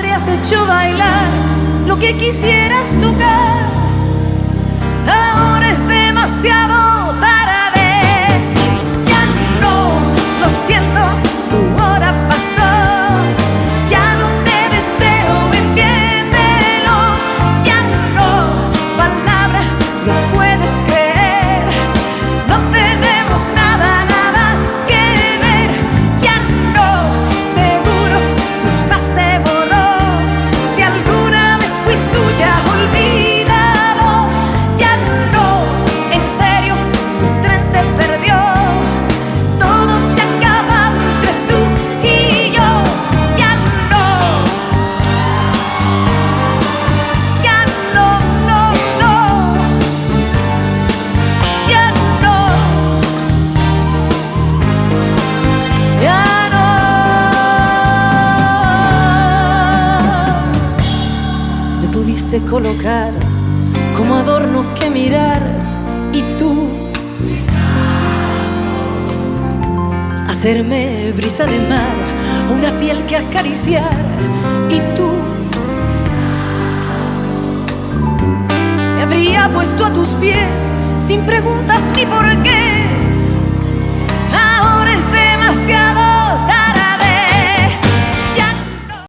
habrías hecho bailar lo que quisieras tocar. Pudiste colocar como adorno que mirar y tú hacerme brisa de mar, una piel que acariciar y tú me habría puesto a tus pies sin preguntas ni porqués. Ahora